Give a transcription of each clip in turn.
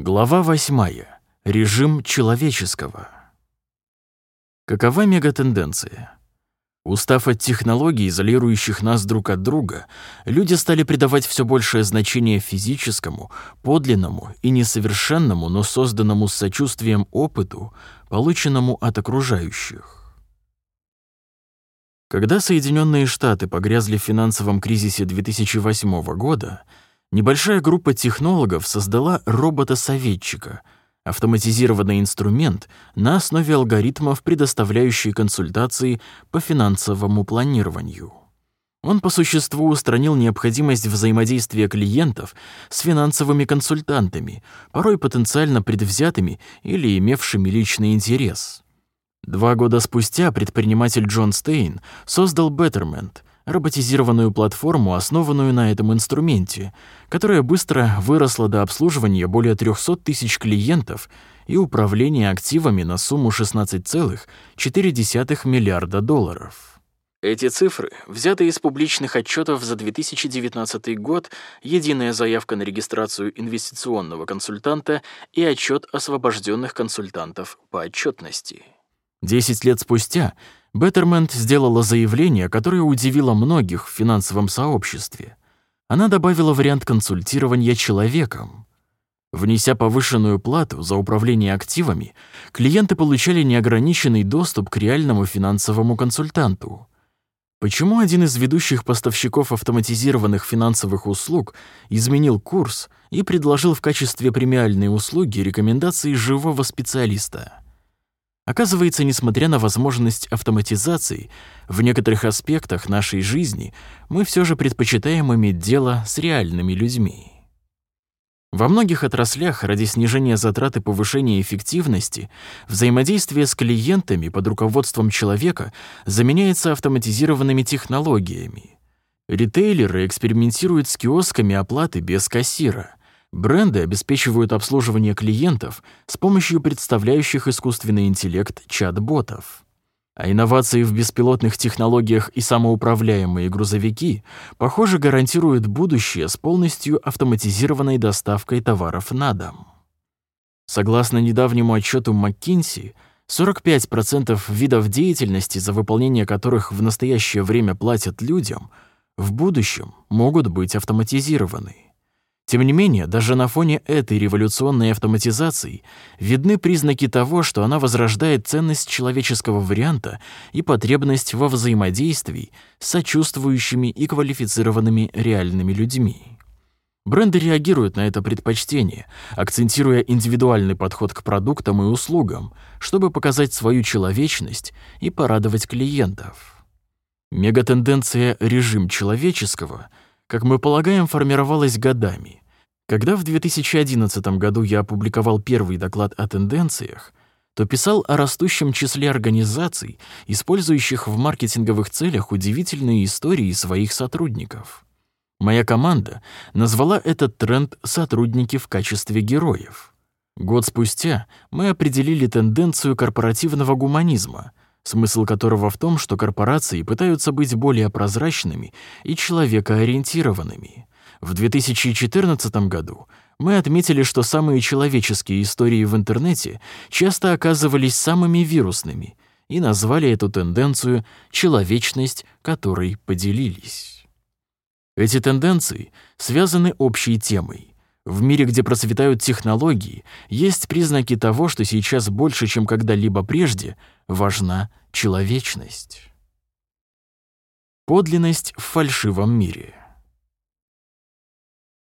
Глава восьмая. Режим человеческого. Какова мегатенденция? Устав от технологий, изолирующих нас друг от друга, люди стали придавать все большее значение физическому, подлинному и несовершенному, но созданному с сочувствием опыту, полученному от окружающих. Когда Соединенные Штаты погрязли в финансовом кризисе 2008 года, небольшая группа технологов создала робота-советчика, автоматизированный инструмент на основе алгоритмов, предоставляющий консультации по финансовому планированию. Он по существу устранил необходимость взаимодействия клиентов с финансовыми консультантами, порой потенциально предвзятыми или имевшими личный интерес. Два года спустя предприниматель Джон Стейн создал Betterment, роботизированную платформу, основанную на этом инструменте, которая быстро выросла до обслуживания более 300 тысяч клиентов и управления активами на сумму 16,4 миллиарда долларов. Эти цифры взяты из публичных отчетов за 2019 год, единая заявка на регистрацию инвестиционного консультанта и отчет освобожденных консультантов по отчетности. Десять лет спустя Betterment сделала заявление, которое удивило многих в финансовом сообществе. Она добавила вариант консультирования человеком. Внеся повышенную плату за управление активами, клиенты получали неограниченный доступ к реальному финансовому консультанту. Почему один из ведущих поставщиков автоматизированных финансовых услуг изменил курс и предложил в качестве премиальной услуги рекомендации живого специалиста? Оказывается, несмотря на возможность автоматизации, в некоторых аспектах нашей жизни мы все же предпочитаем иметь дело с реальными людьми. Во многих отраслях ради снижения затрат и повышения эффективности взаимодействие с клиентами под руководством человека заменяется автоматизированными технологиями. Ритейлеры экспериментируют с киосками оплаты без кассира. Бренды обеспечивают обслуживание клиентов с помощью представляющих искусственный интеллект чат-ботов. А инновации в беспилотных технологиях и самоуправляемые грузовики, похоже, гарантируют будущее с полностью автоматизированной доставкой товаров на дом. Согласно недавнему отчету McKinsey, 45% видов деятельности, за выполнение которых в настоящее время платят людям, в будущем могут быть автоматизированы. Тем не менее, даже на фоне этой революционной автоматизации видны признаки того, что она возрождает ценность человеческого варианта и потребность во взаимодействии с сочувствующими и квалифицированными реальными людьми. Бренды реагируют на это предпочтение, акцентируя индивидуальный подход к продуктам и услугам, чтобы показать свою человечность и порадовать клиентов. Мегатенденция «режим человеческого» — как мы полагаем, формировалась годами. Когда в 2011 году я опубликовал первый доклад о тенденциях, то писал о растущем числе организаций, использующих в маркетинговых целях удивительные истории своих сотрудников. Моя команда назвала этот тренд «сотрудники в качестве героев». Год спустя мы определили тенденцию корпоративного гуманизма — смысл которого в том, что корпорации пытаются быть более прозрачными и человекоориентированными. В 2014 году мы отметили, что самые человеческие истории в интернете часто оказывались самыми вирусными и назвали эту тенденцию «человечность, которой поделились». Эти тенденции связаны общей темой. В мире, где процветают технологии, есть признаки того, что сейчас больше, чем когда-либо прежде, важна человечность. Подлинность в фальшивом мире.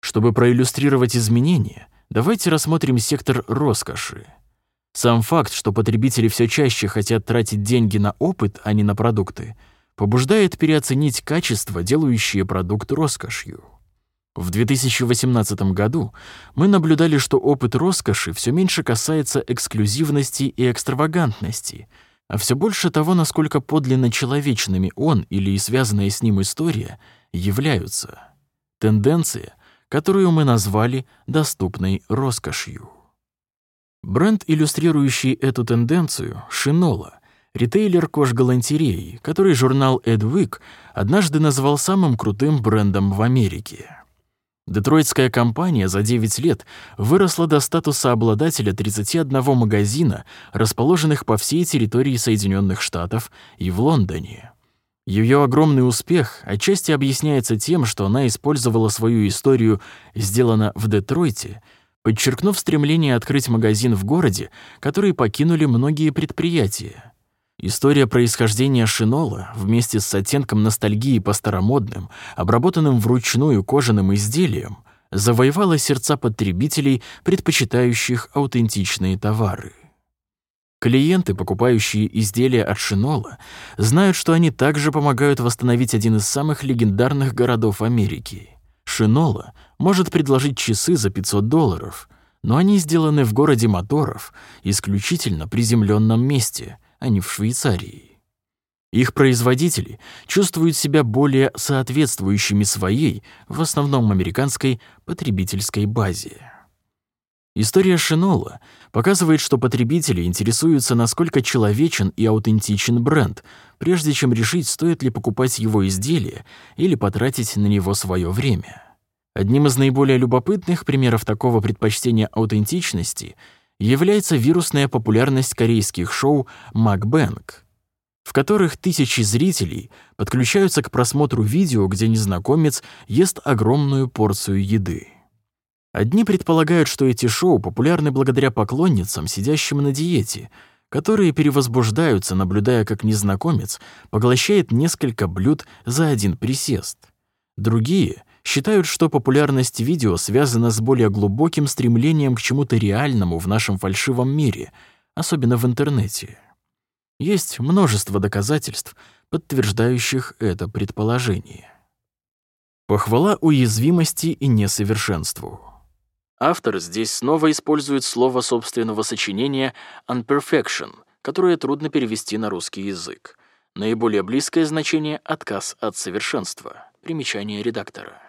Чтобы проиллюстрировать изменения, давайте рассмотрим сектор роскоши. Сам факт, что потребители все чаще хотят тратить деньги на опыт, а не на продукты, побуждает переоценить качество, делающее продукт роскошью. В 2018 году мы наблюдали, что опыт роскоши все меньше касается эксклюзивности и экстравагантности, а все больше того, насколько подлинно человечными он или связанная с ним история являются. Тенденция, которую мы назвали доступной роскошью. Бренд, иллюстрирующий эту тенденцию, Шинола, ритейлер кожгалантереи, который журнал Эдвик однажды назвал самым крутым брендом в Америке. Детройтская компания за 9 лет выросла до статуса обладателя 31 магазина, расположенных по всей территории Соединенных Штатов и в Лондоне. Ее огромный успех отчасти объясняется тем, что она использовала свою историю «Сделано в Детройте», подчеркнув стремление открыть магазин в городе, который покинули многие предприятия. История происхождения шинола вместе с оттенком ностальгии по старомодным, обработанным вручную кожаным изделиям, завоевала сердца потребителей, предпочитающих аутентичные товары. Клиенты, покупающие изделия от шинола, знают, что они также помогают восстановить один из самых легендарных городов Америки. Шинола может предложить часы за 500 долларов, но они сделаны в городе моторов, исключительно приземленном месте, а не в Швейцарии. Их производители чувствуют себя более соответствующими своей, в основном американской, потребительской базе. История Шинола показывает, что потребители интересуются, насколько человечен и аутентичен бренд, прежде чем решить, стоит ли покупать его изделие или потратить на него свое время. Одним из наиболее любопытных примеров такого предпочтения аутентичности — является вирусная популярность корейских шоу «Макбэнк», в которых тысячи зрителей подключаются к просмотру видео, где незнакомец ест огромную порцию еды. Одни предполагают, что эти шоу популярны благодаря поклонницам, сидящим на диете, которые перевозбуждаются, наблюдая, как незнакомец поглощает несколько блюд за один присест. Другие — считают, что популярность видео связана с более глубоким стремлением к чему-то реальному в нашем фальшивом мире, особенно в интернете. Есть множество доказательств, подтверждающих это предположение. Похвала уязвимости и несовершенству. Автор здесь снова использует слово собственного сочинения «unperfection», которое трудно перевести на русский язык. Наиболее близкое значение — отказ от совершенства. Примечание редактора.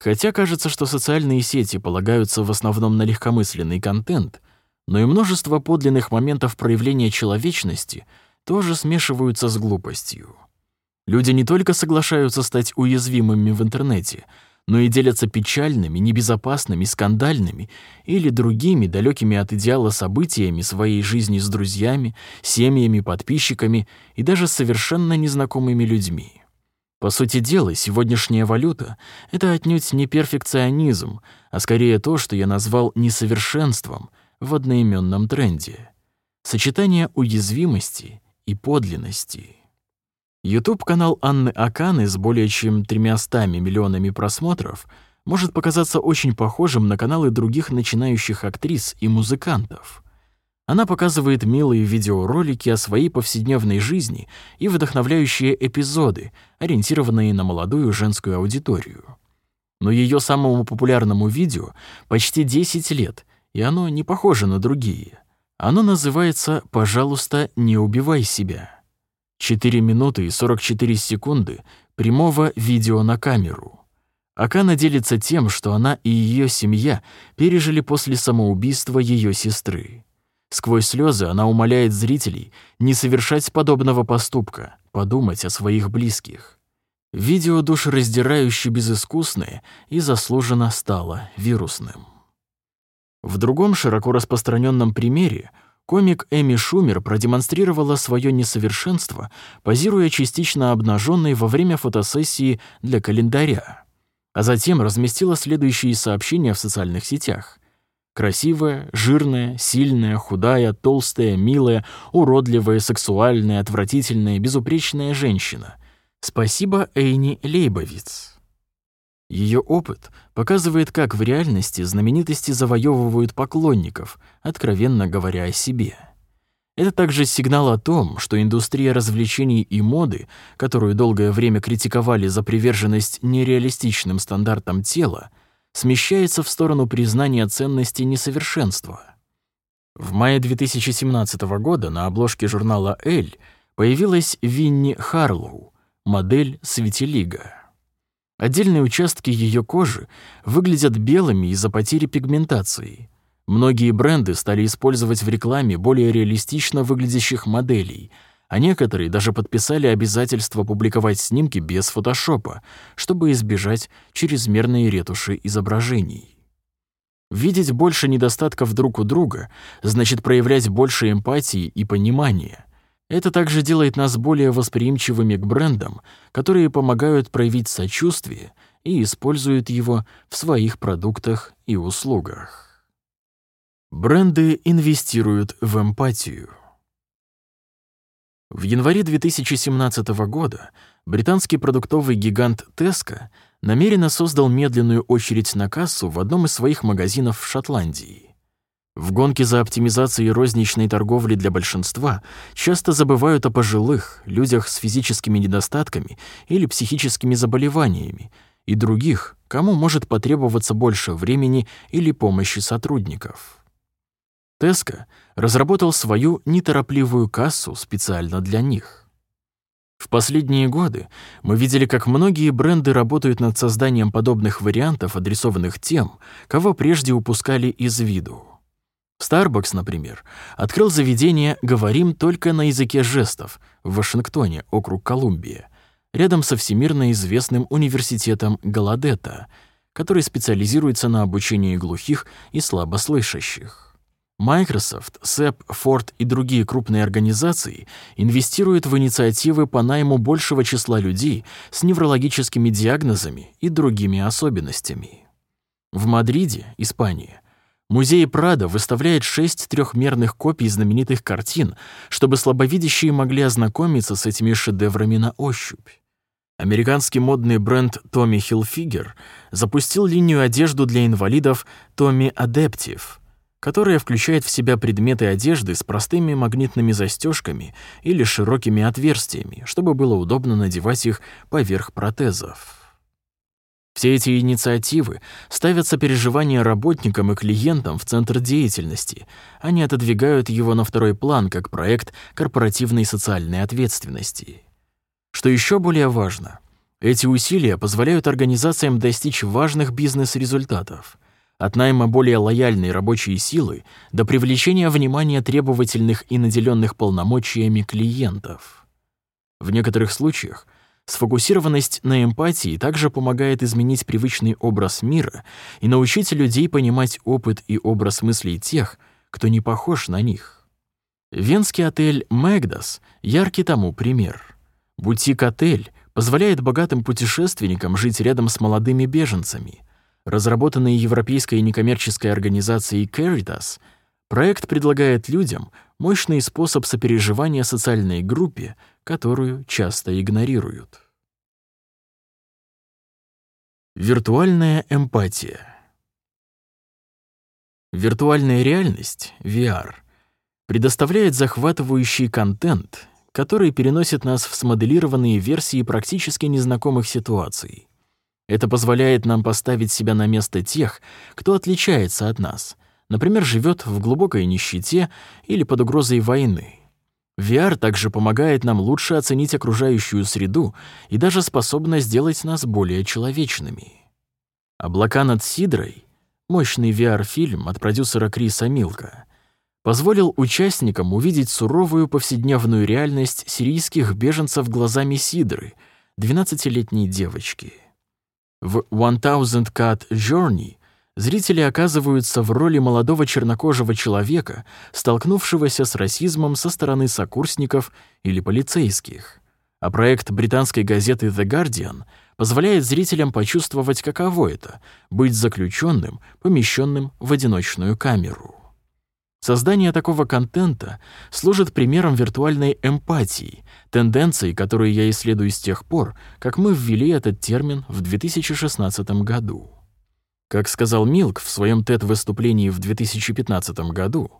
Хотя кажется, что социальные сети полагаются в основном на легкомысленный контент, но и множество подлинных моментов проявления человечности тоже смешиваются с глупостью. Люди не только соглашаются стать уязвимыми в интернете, но и делятся печальными, небезопасными, скандальными или другими далекими от идеала событиями своей жизни с друзьями, семьями, подписчиками и даже совершенно незнакомыми людьми. По сути дела, сегодняшняя валюта — это отнюдь не перфекционизм, а скорее то, что я назвал несовершенством в одноименном тренде. Сочетание уязвимости и подлинности. YouTube-канал Анны Аканы с более чем 300 миллионами просмотров может показаться очень похожим на каналы других начинающих актрис и музыкантов. Она показывает милые видеоролики о своей повседневной жизни и вдохновляющие эпизоды, ориентированные на молодую женскую аудиторию. Но ее самому популярному видео почти 10 лет, и оно не похоже на другие. Оно называется «Пожалуйста, не убивай себя». 4 минуты и 44 секунды прямого видео на камеру. Акана делится тем, что она и ее семья пережили после самоубийства ее сестры. Сквозь слезы она умоляет зрителей не совершать подобного поступка, подумать о своих близких. Видео душераздирающе безыскусное и заслуженно стало вирусным. В другом широко распространенном примере комик Эми Шумер продемонстрировала свое несовершенство, позируя частично обнаженной во время фотосессии для календаря, а затем разместила следующие сообщения в социальных сетях. Красивая, жирная, сильная, худая, толстая, милая, уродливая, сексуальная, отвратительная, безупречная женщина. Спасибо Эйни Лейбовиц. Ее опыт показывает, как в реальности знаменитости завоевывают поклонников, откровенно говоря о себе. Это также сигнал о том, что индустрия развлечений и моды, которую долгое время критиковали за приверженность нереалистичным стандартам тела, смещается в сторону признания ценности несовершенства. В мае 2017 года на обложке журнала «Эль» появилась Винни Харлоу, модель Светилига. Отдельные участки ее кожи выглядят белыми из-за потери пигментации. Многие бренды стали использовать в рекламе более реалистично выглядящих моделей, а некоторые даже подписали обязательство публиковать снимки без фотошопа, чтобы избежать чрезмерной ретуши изображений. Видеть больше недостатков друг у друга значит проявлять больше эмпатии и понимания. Это также делает нас более восприимчивыми к брендам, которые помогают проявить сочувствие и используют его в своих продуктах и услугах. Бренды инвестируют в эмпатию. В январе 2017 года британский продуктовый гигант Tesco намеренно создал медленную очередь на кассу в одном из своих магазинов в Шотландии. В гонке за оптимизацией розничной торговли для большинства часто забывают о пожилых, людях с физическими недостатками или психическими заболеваниями, и других, кому может потребоваться больше времени или помощи сотрудников. Tesco разработал свою неторопливую кассу специально для них. В последние годы мы видели, как многие бренды работают над созданием подобных вариантов, адресованных тем, кого прежде упускали из виду. Starbucks, например, открыл заведение «Говорим только на языке жестов» в Вашингтоне, округ Колумбия, рядом со всемирно известным университетом Галадета, который специализируется на обучении глухих и слабослышащих. Microsoft, SAP, Ford и другие крупные организации инвестируют в инициативы по найму большего числа людей с неврологическими диагнозами и другими особенностями. В Мадриде, Испания, музей Прадо выставляет шесть трехмерных копий знаменитых картин, чтобы слабовидящие могли ознакомиться с этими шедеврами на ощупь. Американский модный бренд Tommy Hilfiger запустил линию одежды для инвалидов Tommy Adaptive — которая включает в себя предметы одежды с простыми магнитными застежками или широкими отверстиями, чтобы было удобно надевать их поверх протезов. Все эти инициативы ставят сопереживание работникам и клиентам в центр деятельности, они отодвигают его на второй план как проект корпоративной социальной ответственности. Что еще более важно, эти усилия позволяют организациям достичь важных бизнес-результатов — от найма более лояльной рабочей силы до привлечения внимания требовательных и наделенных полномочиями клиентов. В некоторых случаях сфокусированность на эмпатии также помогает изменить привычный образ мира и научить людей понимать опыт и образ мыслей тех, кто не похож на них. Венский отель «Мэгдас» — яркий тому пример. Бутик-отель позволяет богатым путешественникам жить рядом с молодыми беженцами — Разработанный европейской некоммерческой организацией Caritas, проект предлагает людям мощный способ сопереживания социальной группе, которую часто игнорируют. Виртуальная эмпатия. Виртуальная реальность, VR, предоставляет захватывающий контент, который переносит нас в смоделированные версии практически незнакомых ситуаций. Это позволяет нам поставить себя на место тех, кто отличается от нас, например, живет в глубокой нищете или под угрозой войны. VR также помогает нам лучше оценить окружающую среду и даже способна сделать нас более человечными. «Облака над Сидрой» — мощный VR-фильм от продюсера Криса Милка — позволил участникам увидеть суровую повседневную реальность сирийских беженцев глазами Сидры, 12-летней девочки. В «One Thousand Cut Journey» зрители оказываются в роли молодого чернокожего человека, столкнувшегося с расизмом со стороны сокурсников или полицейских. А проект британской газеты The Guardian позволяет зрителям почувствовать, каково это — быть заключенным, помещенным в одиночную камеру. Создание такого контента служит примером виртуальной эмпатии, тенденции, которую я исследую с тех пор, как мы ввели этот термин в 2016 году. Как сказал Милк в своем TED-выступлении в 2015 году,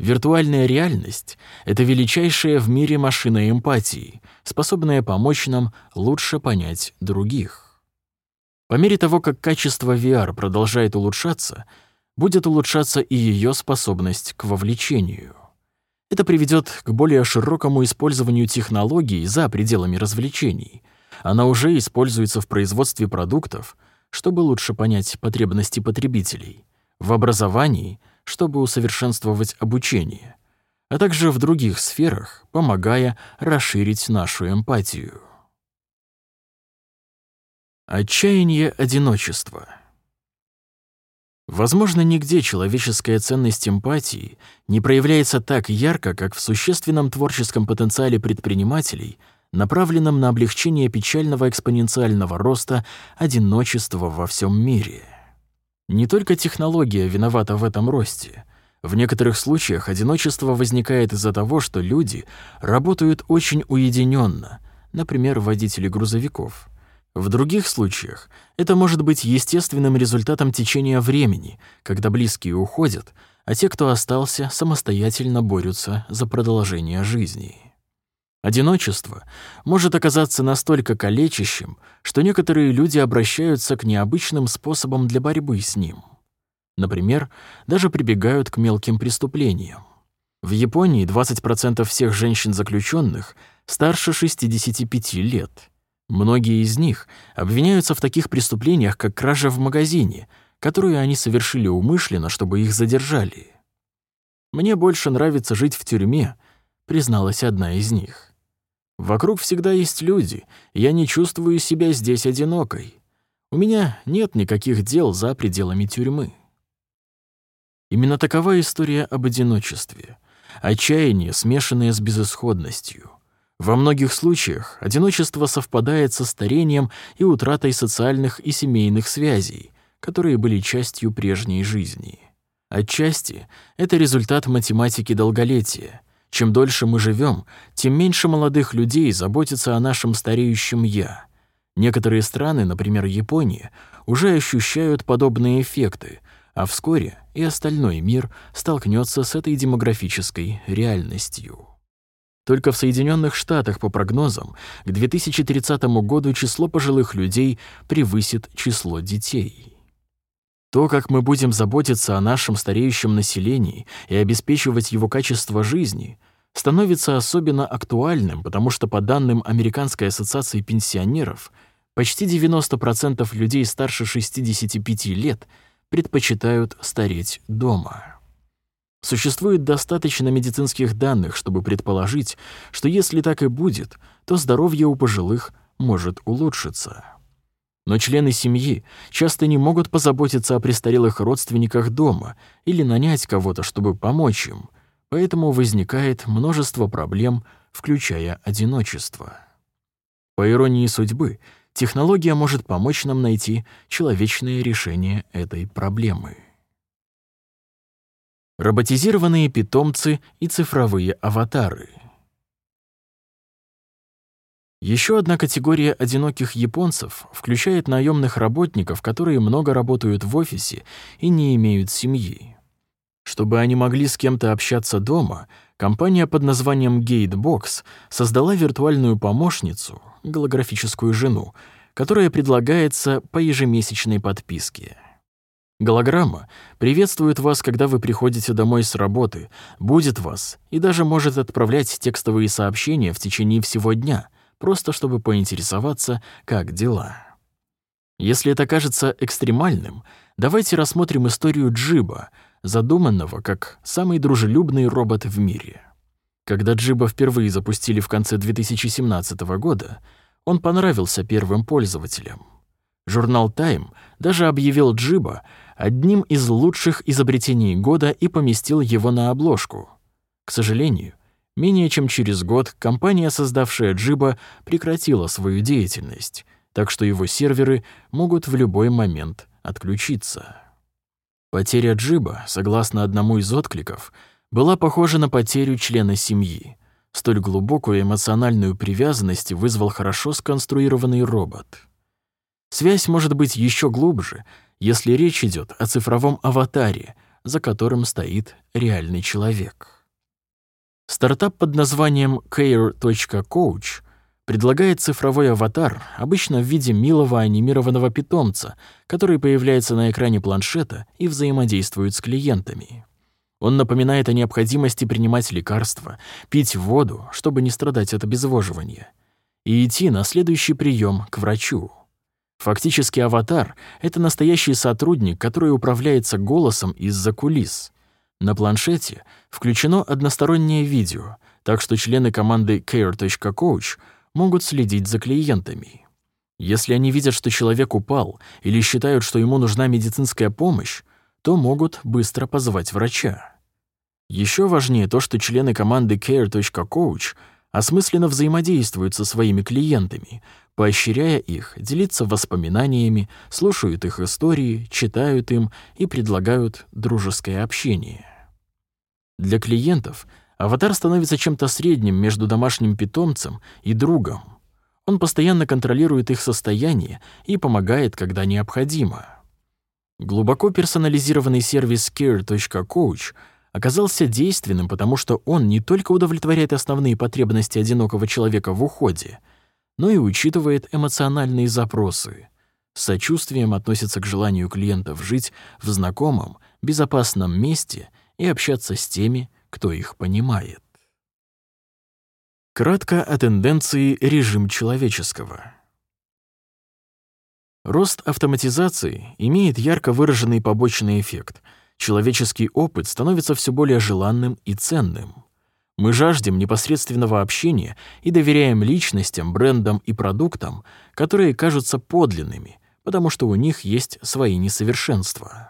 виртуальная реальность — это величайшая в мире машина эмпатии, способная помочь нам лучше понять других. По мере того, как качество VR продолжает улучшаться — будет улучшаться и ее способность к вовлечению. Это приведет к более широкому использованию технологий за пределами развлечений. Она уже используется в производстве продуктов, чтобы лучше понять потребности потребителей, в образовании, чтобы усовершенствовать обучение, а также в других сферах, помогая расширить нашу эмпатию. Отчаяние одиночества. Возможно, нигде человеческая ценность эмпатии не проявляется так ярко, как в существенном творческом потенциале предпринимателей, направленном на облегчение печального экспоненциального роста одиночества во всем мире. Не только технология виновата в этом росте. В некоторых случаях одиночество возникает из-за того, что люди работают очень уединенно, например, водители грузовиков — в других случаях это может быть естественным результатом течения времени, когда близкие уходят, а те, кто остался, самостоятельно борются за продолжение жизни. Одиночество может оказаться настолько калечащим, что некоторые люди обращаются к необычным способам для борьбы с ним. Например, даже прибегают к мелким преступлениям. В Японии 20% всех женщин-заключенных старше 65 лет — Многие из них обвиняются в таких преступлениях, как кража в магазине, которую они совершили умышленно, чтобы их задержали. «Мне больше нравится жить в тюрьме», — призналась одна из них. «Вокруг всегда есть люди, я не чувствую себя здесь одинокой. У меня нет никаких дел за пределами тюрьмы». Именно такова история об одиночестве. Отчаяние, смешанное с безысходностью — во многих случаях одиночество совпадает со старением и утратой социальных и семейных связей, которые были частью прежней жизни. Отчасти это результат математики долголетия. Чем дольше мы живем, тем меньше молодых людей заботится о нашем стареющем «я». Некоторые страны, например, Япония, уже ощущают подобные эффекты, а вскоре и остальной мир столкнется с этой демографической реальностью. Только в Соединенных Штатах, по прогнозам, к 2030 году число пожилых людей превысит число детей. То, как мы будем заботиться о нашем стареющем населении и обеспечивать его качество жизни, становится особенно актуальным, потому что по данным Американской ассоциации пенсионеров, почти 90% людей старше 65 лет предпочитают стареть дома. Существует достаточно медицинских данных, чтобы предположить, что если так и будет, то здоровье у пожилых может улучшиться. Но члены семьи часто не могут позаботиться о престарелых родственниках дома или нанять кого-то, чтобы помочь им, поэтому возникает множество проблем, включая одиночество. По иронии судьбы, технология может помочь нам найти человечное решение этой проблемы роботизированные питомцы и цифровые аватары. Еще одна категория одиноких японцев включает наемных работников, которые много работают в офисе и не имеют семьи. Чтобы они могли с кем-то общаться дома, компания под названием Gatebox создала виртуальную помощницу, голографическую жену, которая предлагается по ежемесячной подписке. Голограмма приветствует вас, когда вы приходите домой с работы, будет вас и даже может отправлять текстовые сообщения в течение всего дня, просто чтобы поинтересоваться, как дела. Если это кажется экстремальным, давайте рассмотрим историю Джиба, задуманного как самый дружелюбный робот в мире. Когда Джиба впервые запустили в конце 2017 года, он понравился первым пользователям. Журнал Time даже объявил Джиба одним из лучших изобретений года и поместил его на обложку. К сожалению, менее чем через год компания, создавшая Джиба, прекратила свою деятельность, так что его серверы могут в любой момент отключиться. Потеря Джиба, согласно одному из откликов, была похожа на потерю члена семьи. Столь глубокую эмоциональную привязанность вызвал хорошо сконструированный робот. Связь может быть еще глубже, если речь идет о цифровом аватаре, за которым стоит реальный человек. Стартап под названием care.coach предлагает цифровой аватар, обычно в виде милого анимированного питомца, который появляется на экране планшета и взаимодействует с клиентами. Он напоминает о необходимости принимать лекарства, пить воду, чтобы не страдать от обезвоживания, и идти на следующий прием к врачу. Фактически аватар — это настоящий сотрудник, который управляется голосом из-за кулис. На планшете включено одностороннее видео, так что члены команды care.coach могут следить за клиентами. Если они видят, что человек упал или считают, что ему нужна медицинская помощь, то могут быстро позвать врача. Еще важнее то, что члены команды care.coach осмысленно взаимодействуют со своими клиентами, поощряя их делиться воспоминаниями, слушают их истории, читают им и предлагают дружеское общение. Для клиентов аватар становится чем-то средним между домашним питомцем и другом. Он постоянно контролирует их состояние и помогает, когда необходимо. Глубоко персонализированный сервис care.coach — оказался действенным, потому что он не только удовлетворяет основные потребности одинокого человека в уходе, но и учитывает эмоциональные запросы. С сочувствием относится к желанию клиентов жить в знакомом, безопасном месте и общаться с теми, кто их понимает. Кратко о тенденции режим человеческого. Рост автоматизации имеет ярко выраженный побочный эффект — человеческий опыт становится все более желанным и ценным. Мы жаждем непосредственного общения и доверяем личностям, брендам и продуктам, которые кажутся подлинными, потому что у них есть свои несовершенства.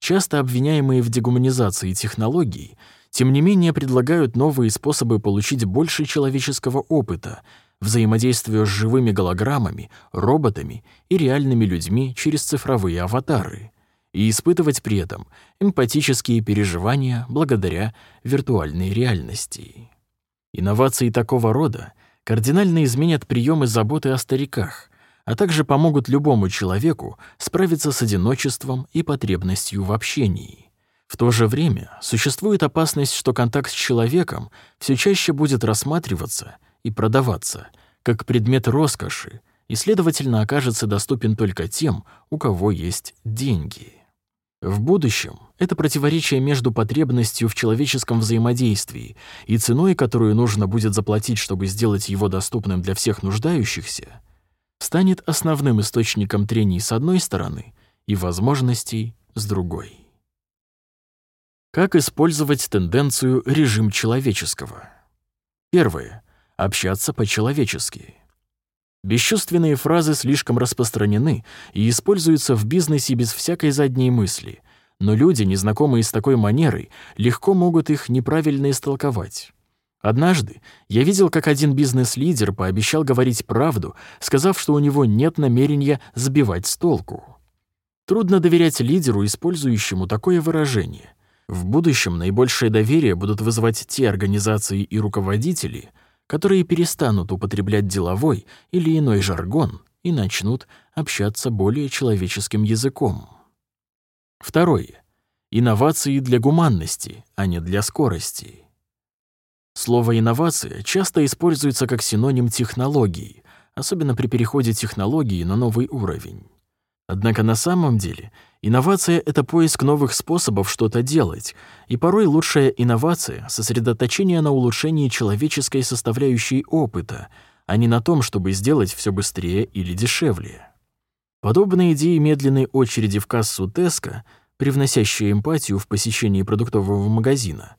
Часто обвиняемые в дегуманизации технологий, тем не менее предлагают новые способы получить больше человеческого опыта, взаимодействуя с живыми голограммами, роботами и реальными людьми через цифровые аватары — и испытывать при этом эмпатические переживания благодаря виртуальной реальности. Инновации такого рода кардинально изменят приемы заботы о стариках, а также помогут любому человеку справиться с одиночеством и потребностью в общении. В то же время существует опасность, что контакт с человеком все чаще будет рассматриваться и продаваться как предмет роскоши и, следовательно, окажется доступен только тем, у кого есть деньги. В будущем это противоречие между потребностью в человеческом взаимодействии и ценой, которую нужно будет заплатить, чтобы сделать его доступным для всех нуждающихся, станет основным источником трений с одной стороны и возможностей с другой. Как использовать тенденцию режим человеческого? Первое. Общаться по-человечески. Бесчувственные фразы слишком распространены и используются в бизнесе без всякой задней мысли, но люди, незнакомые с такой манерой, легко могут их неправильно истолковать. Однажды я видел, как один бизнес-лидер пообещал говорить правду, сказав, что у него нет намерения сбивать с толку. Трудно доверять лидеру, использующему такое выражение. В будущем наибольшее доверие будут вызывать те организации и руководители, которые перестанут употреблять деловой или иной жаргон и начнут общаться более человеческим языком. Второе. Инновации для гуманности, а не для скорости. Слово «инновация» часто используется как синоним технологии, особенно при переходе технологии на новый уровень. Однако на самом деле инновация — это поиск новых способов что-то делать, и порой лучшая инновация — сосредоточение на улучшении человеческой составляющей опыта, а не на том, чтобы сделать все быстрее или дешевле. Подобные идеи медленной очереди в кассу Теска, привносящие эмпатию в посещении продуктового магазина,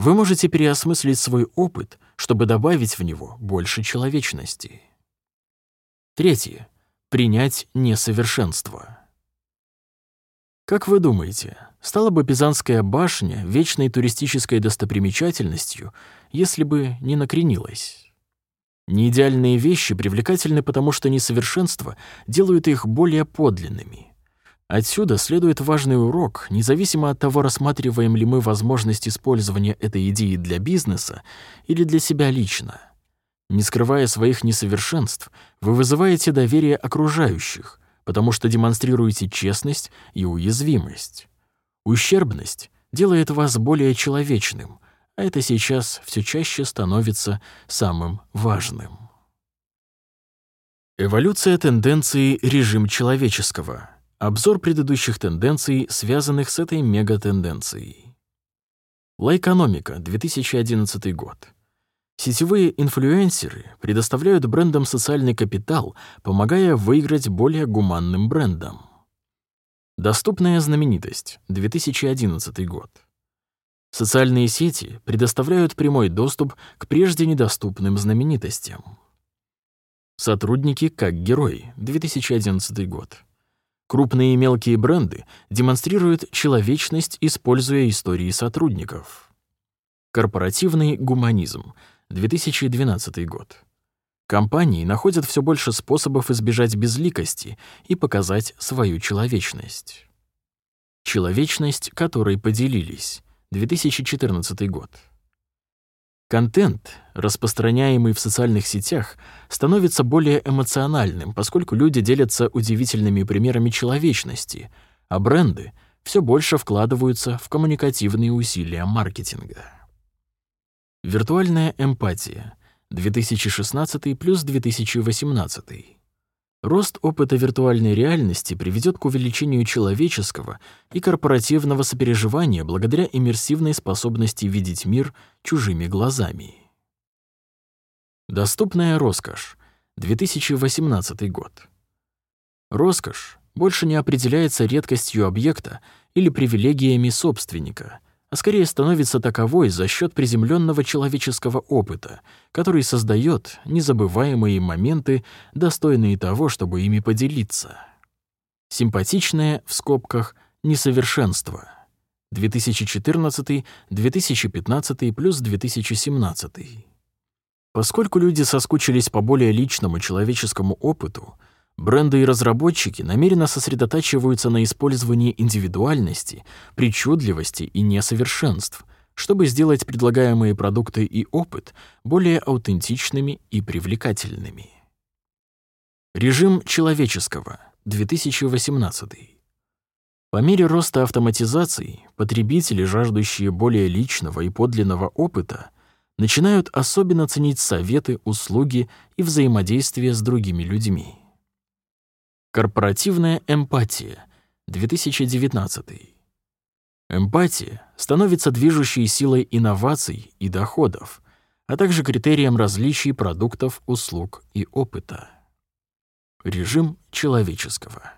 вы можете переосмыслить свой опыт, чтобы добавить в него больше человечности. Третье принять несовершенство. Как вы думаете, стала бы Пизанская башня вечной туристической достопримечательностью, если бы не накренилась? Неидеальные вещи привлекательны потому, что несовершенство делают их более подлинными. Отсюда следует важный урок, независимо от того, рассматриваем ли мы возможность использования этой идеи для бизнеса или для себя лично. Не скрывая своих несовершенств, вы вызываете доверие окружающих, потому что демонстрируете честность и уязвимость. Ущербность делает вас более человечным, а это сейчас все чаще становится самым важным. Эволюция тенденции режим человеческого. Обзор предыдущих тенденций, связанных с этой мегатенденцией. Лайкономика, 2011 год. Сетевые инфлюенсеры предоставляют брендам социальный капитал, помогая выиграть более гуманным брендам. Доступная знаменитость, 2011 год. Социальные сети предоставляют прямой доступ к прежде недоступным знаменитостям. Сотрудники как герой, 2011 год. Крупные и мелкие бренды демонстрируют человечность, используя истории сотрудников. Корпоративный гуманизм, 2012 год. Компании находят все больше способов избежать безликости и показать свою человечность. Человечность, которой поделились, 2014 год. Контент, распространяемый в социальных сетях, становится более эмоциональным, поскольку люди делятся удивительными примерами человечности, а бренды все больше вкладываются в коммуникативные усилия маркетинга. Виртуальная эмпатия 2016 плюс 2018. Рост опыта виртуальной реальности приведет к увеличению человеческого и корпоративного сопереживания благодаря иммерсивной способности видеть мир чужими глазами. Доступная роскошь. 2018 год. Роскошь больше не определяется редкостью объекта или привилегиями собственника — а скорее становится таковой за счет приземленного человеческого опыта, который создает незабываемые моменты, достойные того, чтобы ими поделиться. Симпатичное, в скобках, несовершенство. 2014-2015 плюс 2017. Поскольку люди соскучились по более личному человеческому опыту, Бренды и разработчики намеренно сосредотачиваются на использовании индивидуальности, причудливости и несовершенств, чтобы сделать предлагаемые продукты и опыт более аутентичными и привлекательными. Режим человеческого, 2018. По мере роста автоматизации, потребители, жаждущие более личного и подлинного опыта, начинают особенно ценить советы, услуги и взаимодействие с другими людьми. Корпоративная эмпатия, 2019. Эмпатия становится движущей силой инноваций и доходов, а также критерием различий продуктов, услуг и опыта. Режим человеческого.